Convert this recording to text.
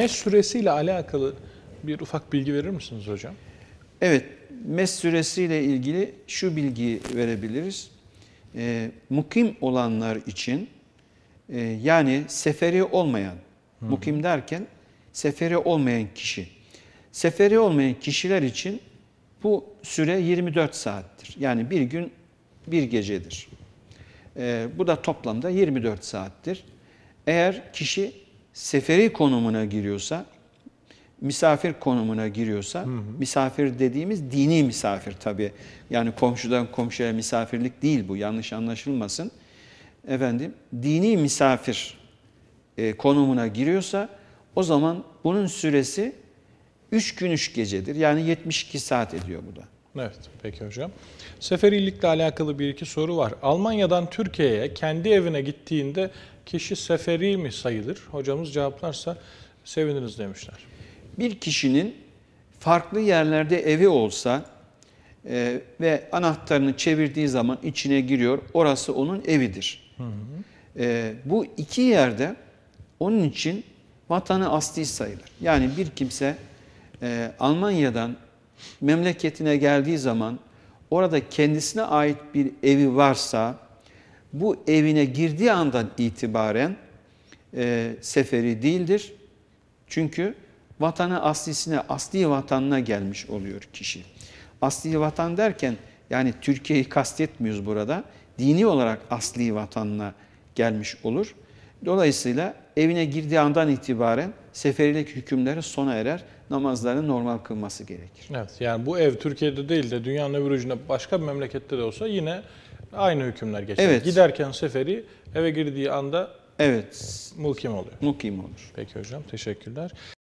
Mes süresiyle alakalı bir ufak bilgi verir misiniz hocam? Evet, mes süresiyle ilgili şu bilgiyi verebiliriz. E, mukim olanlar için e, yani seferi olmayan, mukim derken seferi olmayan kişi. Seferi olmayan kişiler için bu süre 24 saattir. Yani bir gün bir gecedir. E, bu da toplamda 24 saattir. Eğer kişi seferi konumuna giriyorsa, misafir konumuna giriyorsa, misafir dediğimiz dini misafir tabii. Yani komşudan komşuya misafirlik değil bu, yanlış anlaşılmasın. Efendim, dini misafir e, konumuna giriyorsa, o zaman bunun süresi 3 gün 3 gecedir. Yani 72 saat ediyor bu da. Evet, peki hocam. Seferilikle alakalı bir iki soru var. Almanya'dan Türkiye'ye kendi evine gittiğinde kişi seferi mi sayılır? Hocamız cevaplarsa seviniriz demişler. Bir kişinin farklı yerlerde evi olsa e, ve anahtarını çevirdiği zaman içine giriyor, orası onun evidir. E, bu iki yerde onun için vatanı asli sayılır. Yani bir kimse e, Almanya'dan memleketine geldiği zaman orada kendisine ait bir evi varsa bu evine girdiği andan itibaren e, seferi değildir. Çünkü vatanı aslisine, asli vatanına gelmiş oluyor kişi. Asli vatan derken yani Türkiye'yi kastetmiyoruz burada. Dini olarak asli vatanına gelmiş olur. Dolayısıyla evine girdiği andan itibaren seferilik hükümleri sona erer. Namazlarını normal kılması gerekir. Evet, yani bu ev Türkiye'de değil de dünyanın öbür ucunda başka bir memlekette de olsa yine aynı hükümler geçer. Evet. Giderken seferi eve girdiği anda Evet, mukim oluyor. mukim olur. Peki hocam, teşekkürler.